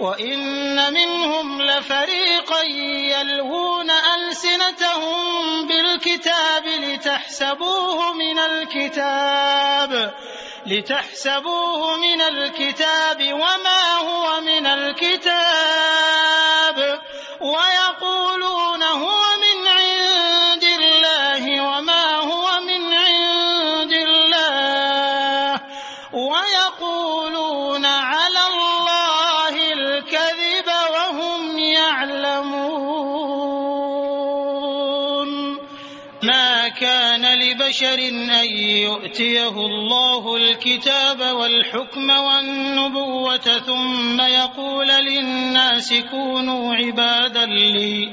وإن منهم لفريقا يلوون ألسنتهم بالكتاب لتحسبوه من الكتاب لتحسبوه من الكتاب وما هو من الكتاب ويقولون هو من عند الله وما هو من عند الله ويقولون ما كان لبشر أن يؤتيه الله الكتاب والحكم والنبوة ثم يقول للناس كونوا عبادا لي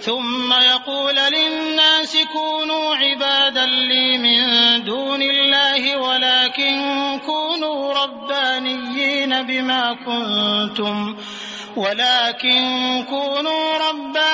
ثم يقول للناس كونوا عبادا لي من دون الله ولكن كونوا ربانيين بما كنتم ولكن كونوا ربانيين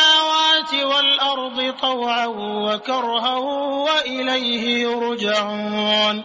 والأرض طوعا وكرها وإليه يرجعون.